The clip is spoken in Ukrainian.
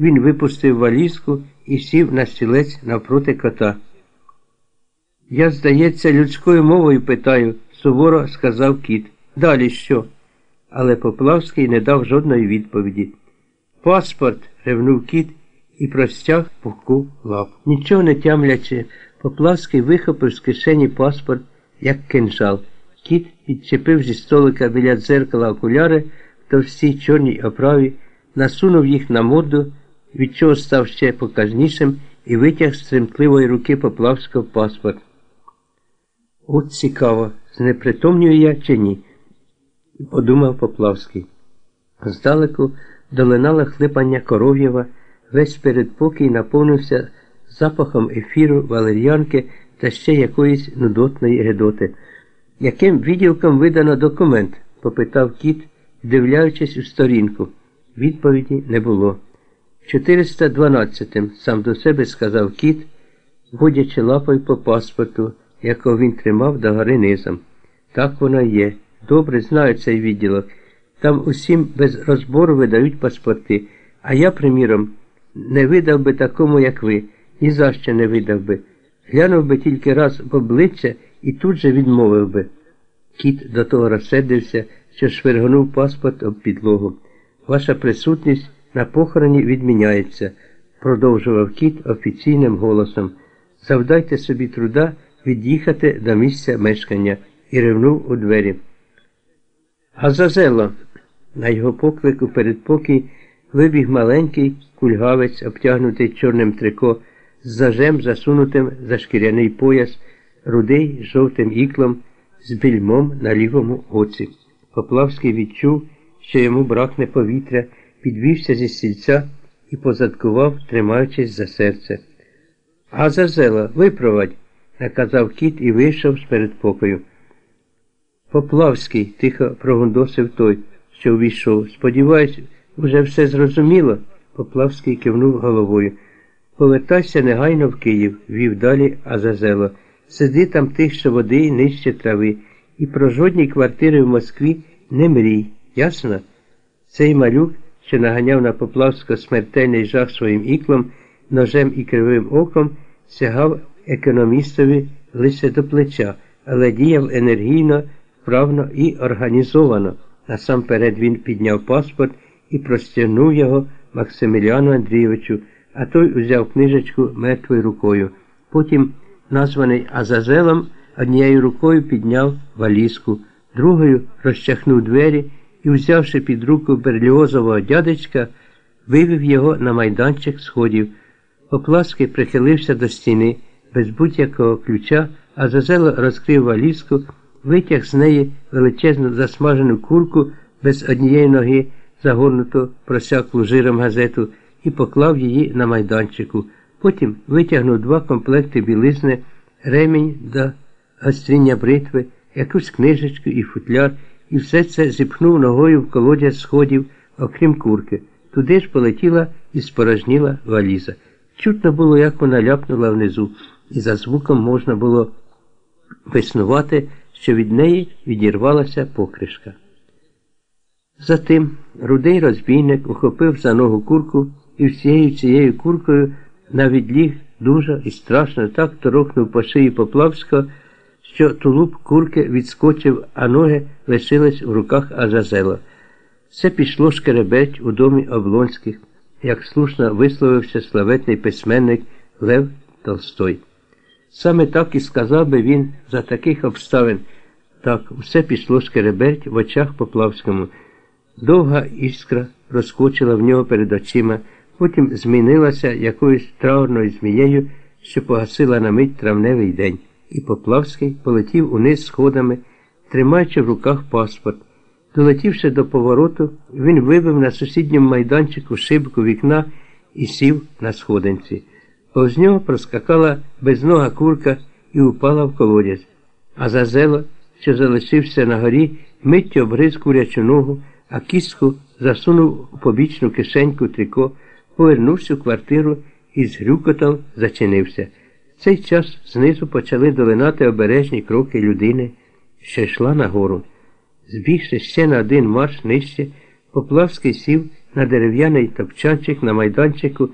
він випустив валізку і сів на стілець навпроти кота. Я, здається, людською мовою питаю, суворо сказав кіт. Далі що? Але Поплавський не дав жодної відповіді. Паспорт, ревнув кіт і простяг пухку лап. Нічого не тямлячи, Поплавський вихопив з кишені паспорт, як кинжал. Кіт підчепив зі столика біля дзеркала окуляри в товстій чорній оправі, насунув їх на морду, від чого став ще показнішим, і витяг з тремтливої руки Поплавського паспорт. От цікаво, знепритомнюю я чи ні, подумав Поплавський. Здалеку долинало хлипання коров'єва, весь передпокій наповнився запахом ефіру, валер'янки та ще якоїсь нудотної гедоти. Яким відділком видано документ? попитав кіт, вдивляючись у сторінку. Відповіді не було. 412-м, сам до себе сказав кіт, водячи лапою по паспорту, якого він тримав догори низом. Так воно є. Добре знаю цей відділок. Там усім без розбору видають паспорти, а я, приміром, не видав би такому, як ви, ні за що не видав би. Глянув би тільки раз в обличчя і тут же відмовив би. Кіт до того розсердився, що швиргнув паспорт об підлогу. Ваша присутність на похороні відміняється, продовжував кіт офіційним голосом. Завдайте собі труда від'їхати до місця мешкання і ревнув у двері. Газазело. На його поклику передпокій вибіг маленький кульгавець, обтягнутий чорним трико, з зажем засунутим за шкіряний пояс, рудий жовтим іклом, з більмом на лівому оці. Поплавський відчув, що йому бракне повітря, підвівся зі стільця і позадкував, тримаючись за серце. Газазела, випровадь, наказав кіт і вийшов з передпокою. Поплавський, тихо прогундосив той, що увійшов. Сподіваюсь, уже все зрозуміло. Поплавський кивнув головою. Повертайся негайно в Київ, вів далі Азазело. Сиди там тихше води і нижче трави. І про жодні квартири в Москві не мрій. Ясно? Цей малюк, що наганяв на Поплавського смертельний жах своїм іклом, ножем і кривим оком, сягав економістові лише до плеча, але діяв енергійно, вправно і організовано. Насамперед він підняв паспорт і простягнув його Максиміліану Андрійовичу, а той узяв книжечку мертвою рукою. Потім, названий Азазелом, однією рукою підняв валізку, другою розчахнув двері і, взявши під руку берліозового дядечка, вивів його на майданчик сходів. Попласки прихилився до стіни без будь-якого ключа, а Зазело розкрив валізку, витяг з неї величезну засмажену курку без однієї ноги, загорнуту просяклу жиром газету, і поклав її на майданчику. Потім витягнув два комплекти білизни, ремінь до гостріння бритви, якусь книжечку і футляр, і все це зіпхнув ногою в колодязь сходів, окрім курки. Туди ж полетіла і спорожніла валіза. Чутно було, як вона ляпнула внизу, і за звуком можна було виснувати, що від неї відірвалася покришка. Затим рудий розбійник ухопив за ногу курку і всією цією куркою навіть ліг дуже і страшно так торохнув по шиї Поплавського, що тулуб курки відскочив, а ноги лишились в руках Азазела. Це пішло шкереберть у домі Облонських, як слушно висловився славетний письменник Лев Толстой. Саме так і сказав би він за таких обставин. Так, усе пішло шкереберть в очах Поплавському. Довга іскра розкочила в нього перед очима, потім змінилася якоюсь траурною змією, що погасила на мить травневий день, і Поплавський полетів униз сходами, тримаючи в руках паспорт. Долетівши до повороту, він вибив на сусідньому майданчику шибку вікна і сів на сходинці. Повз нього проскакала безнога курка і упала в колодязь. А зазело, що залишився на горі, миттю обгриз курячу ногу, а кістку засунув у побічну кишеньку трико, повернувся в квартиру і з грюкотом зачинився. В цей час знизу почали долинати обережні кроки людини, що йшла нагору. Збігши ще на один марш нижче, Поплавський сів на дерев'яний топчанчик на майданчику